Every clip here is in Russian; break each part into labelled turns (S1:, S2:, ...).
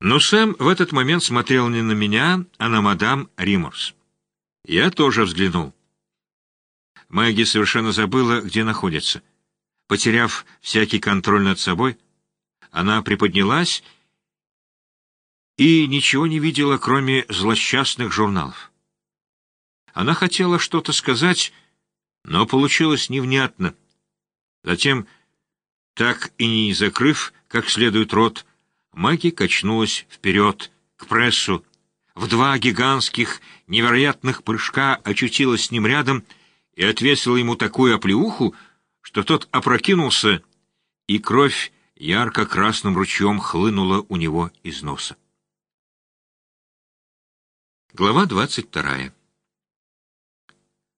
S1: Но Сэм в этот момент смотрел не на меня, а на мадам Риморс. Я тоже взглянул. Мэгги совершенно забыла, где находится. Потеряв всякий контроль над собой, она приподнялась и ничего не видела, кроме злосчастных журналов. Она хотела что-то сказать, но получилось невнятно. Затем, так и не закрыв как следует рот, Маги качнулась вперед, к прессу. В два гигантских, невероятных прыжка очутилась с ним рядом и отвесила ему такую оплеуху, что тот опрокинулся, и кровь ярко-красным ручьем хлынула у него из носа. Глава двадцать вторая.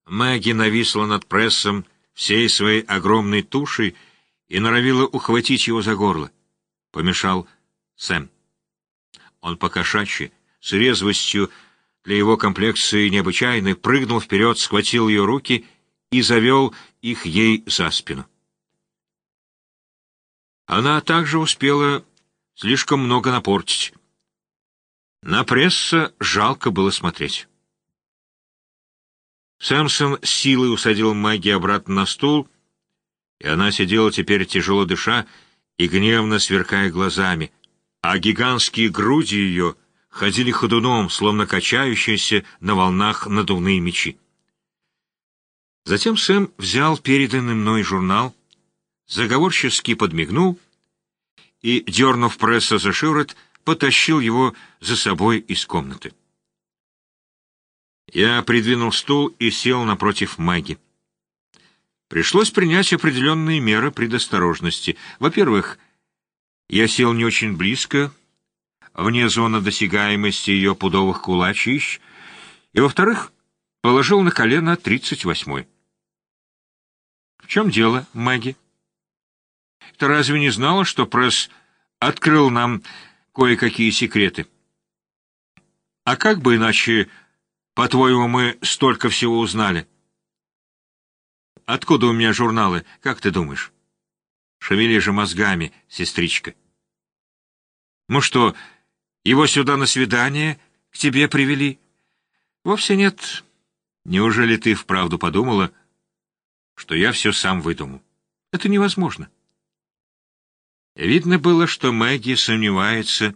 S1: Мэгги нависла над прессом всей своей огромной тушей и норовила ухватить его за горло. Помешал Сэм. Он покошачьи, с резвостью для его комплекции необычайной, прыгнул вперед, схватил ее руки и завел их ей за спину. Она также успела слишком много напортить. На пресса жалко было смотреть. Сэмсон силой усадил Мэгги обратно на стул, и она сидела теперь тяжело дыша и гневно сверкая глазами, а гигантские груди ее ходили ходуном, словно качающиеся на волнах надувные мечи. Затем Сэм взял переданный мной журнал, заговорчески подмигнул и, дернув пресса за шиворот, потащил его за собой из комнаты. Я придвинул стул и сел напротив Маги. Пришлось принять определенные меры предосторожности. Во-первых, я сел не очень близко, вне зоны досягаемости ее пудовых кулачищ, и, во-вторых, положил на колено тридцать восьмой. В чем дело, Мэгги? Ты разве не знала, что пресс открыл нам кое-какие секреты? А как бы иначе по-твоему, мы столько всего узнали? Откуда у меня журналы, как ты думаешь? Шевели же мозгами, сестричка. Ну что, его сюда на свидание к тебе привели? Вовсе нет. Неужели ты вправду подумала, что я все сам выдумал? Это невозможно. Видно было, что Мэгги сомневается,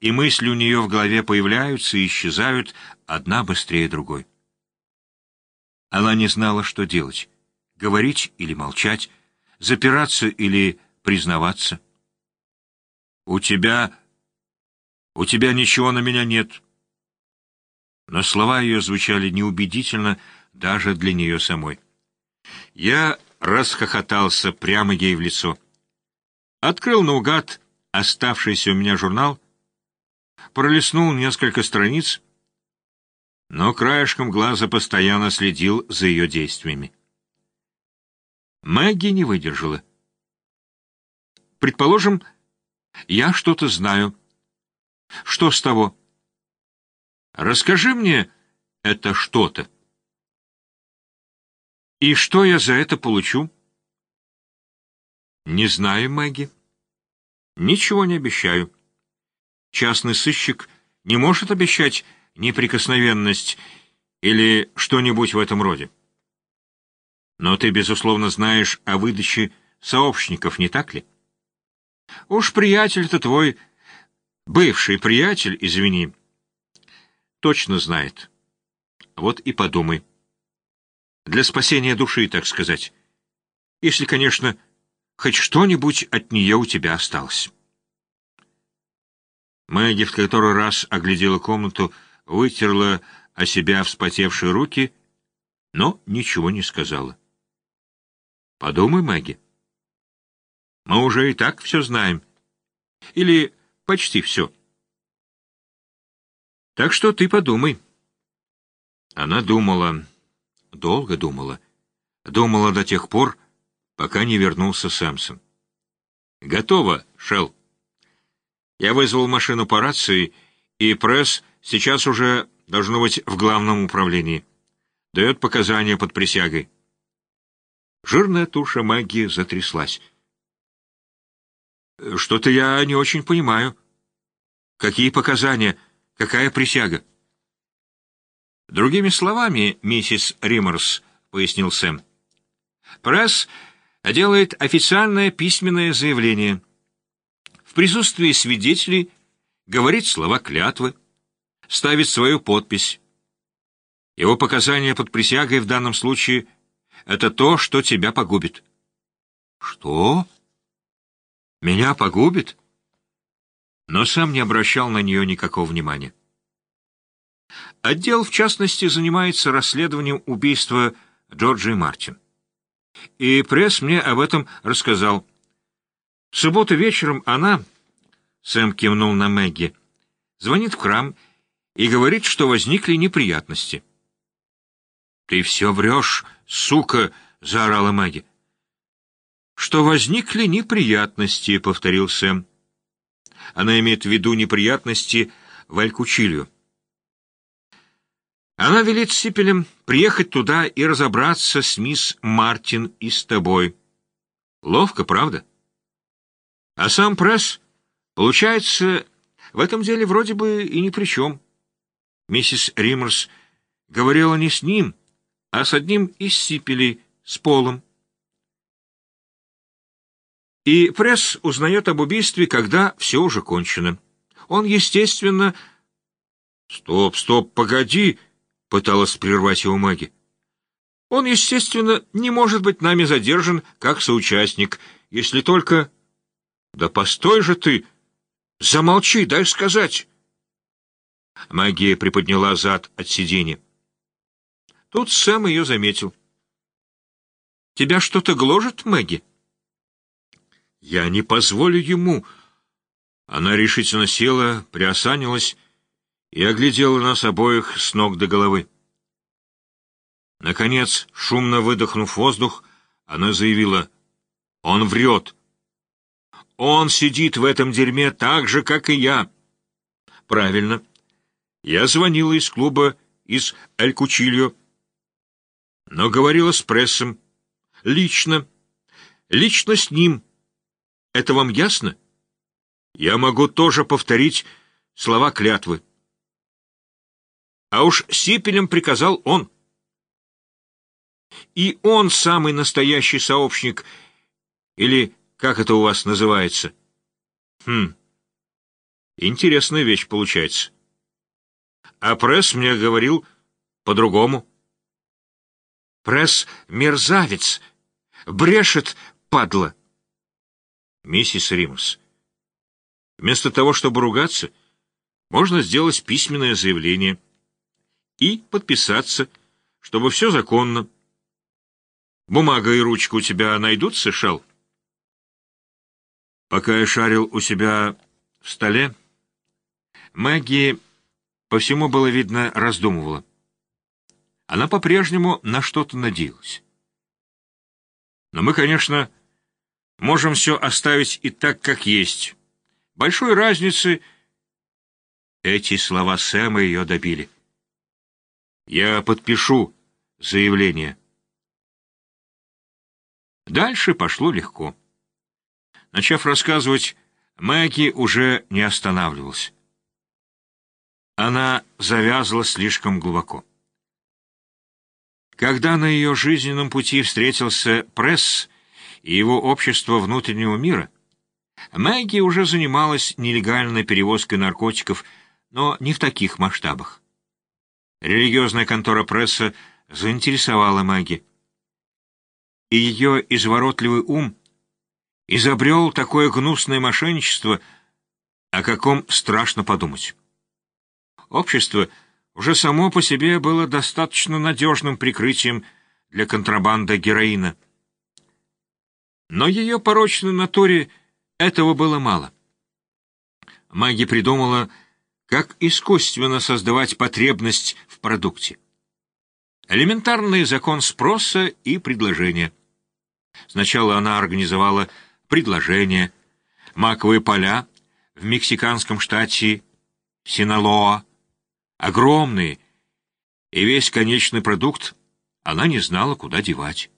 S1: и мысли у нее в голове появляются и исчезают, одна быстрее другой. Она не знала, что делать — говорить или молчать, запираться или признаваться. «У тебя... у тебя ничего на меня нет». Но слова ее звучали неубедительно даже для нее самой. Я расхохотался прямо ей в лицо. Открыл наугад оставшийся у меня журнал пролистнул несколько страниц, но краешком глаза постоянно следил за ее действиями. Мэгги не выдержала. «Предположим, я что-то знаю. Что с того? Расскажи мне это что-то. И что я за это получу?» «Не знаю, Мэгги. Ничего не обещаю». Частный сыщик не может обещать неприкосновенность или что-нибудь в этом роде. Но ты, безусловно, знаешь о выдаче сообщников, не так ли? Уж приятель-то твой, бывший приятель, извини, точно знает. Вот и подумай. Для спасения души, так сказать. Если, конечно, хоть что-нибудь от нее у тебя осталось. Мэгги в который раз оглядела комнату, вытерла о себя вспотевшие руки, но ничего не сказала. «Подумай, Мэгги. Мы уже и так все знаем. Или почти все. Так что ты подумай». Она думала, долго думала, думала до тех пор, пока не вернулся Сэмсон. «Готово, Шелл». Я вызвал машину по рации, и пресс сейчас уже должно быть в главном управлении. Дает показания под присягой. Жирная туша магии затряслась. «Что-то я не очень понимаю. Какие показания? Какая присяга? Другими словами, миссис Риммерс, — пояснил Сэм, — пресс делает официальное письменное заявление. В присутствии свидетелей говорит слова клятвы, ставит свою подпись. Его показания под присягой в данном случае — это то, что тебя погубит. Что? Меня погубит? Но сам не обращал на нее никакого внимания. Отдел, в частности, занимается расследованием убийства Джорджи Мартин. И пресс мне об этом рассказал. В субботу вечером она, Сэм кивнул на Мэгги, звонит в храм и говорит, что возникли неприятности. «Ты все врешь, сука!» — заорала Мэгги что возникли неприятности, — повторил Сэм. Она имеет в виду неприятности в Алькучилью. Она велит Сипелем приехать туда и разобраться с мисс Мартин и с тобой. Ловко, правда? А сам пресс, получается, в этом деле вроде бы и ни при чем. Миссис Риммерс говорила не с ним, а с одним из Сипелей, с Полом. И пресс узнает об убийстве, когда все уже кончено. Он, естественно... «Стоп, стоп, погоди!» — пыталась прервать его маги. «Он, естественно, не может быть нами задержан как соучастник, если только...» «Да постой же ты! Замолчи, дай сказать!» Магия приподняла зад от сиденья. Тут Сэм ее заметил. «Тебя что-то гложет, Мэгги?» Я не позволю ему. Она решительно села, приосанилась и оглядела нас обоих с ног до головы. Наконец, шумно выдохнув воздух, она заявила, «Он врет. Он сидит в этом дерьме так же, как и я». «Правильно. Я звонила из клуба из Эль-Кучильо, но говорила с прессом. Лично. Лично с ним». Это вам ясно? Я могу тоже повторить слова клятвы. А уж Сипелем приказал он. И он самый настоящий сообщник, или как это у вас называется? Хм, интересная вещь получается. А пресс мне говорил по-другому. Пресс — мерзавец, брешет, падла. Миссис Римус, вместо того, чтобы ругаться, можно сделать письменное заявление и подписаться, чтобы все законно. Бумага и ручка у тебя найдутся, Шел? Пока я шарил у себя в столе, Мэгги, по всему было видно, раздумывала. Она по-прежнему на что-то надеялась. Но мы, конечно, Можем все оставить и так, как есть. Большой разницы... Эти слова Сэма ее добили. Я подпишу заявление. Дальше пошло легко. Начав рассказывать, Мэгги уже не останавливалась. Она завязла слишком глубоко. Когда на ее жизненном пути встретился пресс, и его общество внутреннего мира, Мэгги уже занималась нелегальной перевозкой наркотиков, но не в таких масштабах. Религиозная контора пресса заинтересовала Мэгги. И ее изворотливый ум изобрел такое гнусное мошенничество, о каком страшно подумать. Общество уже само по себе было достаточно надежным прикрытием для контрабанды героина — но ее порочной натуре этого было мало. Маги придумала, как искусственно создавать потребность в продукте. Элементарный закон спроса и предложения. Сначала она организовала предложение, маковые поля в мексиканском штате Синалоа, огромные, и весь конечный продукт она не знала, куда девать.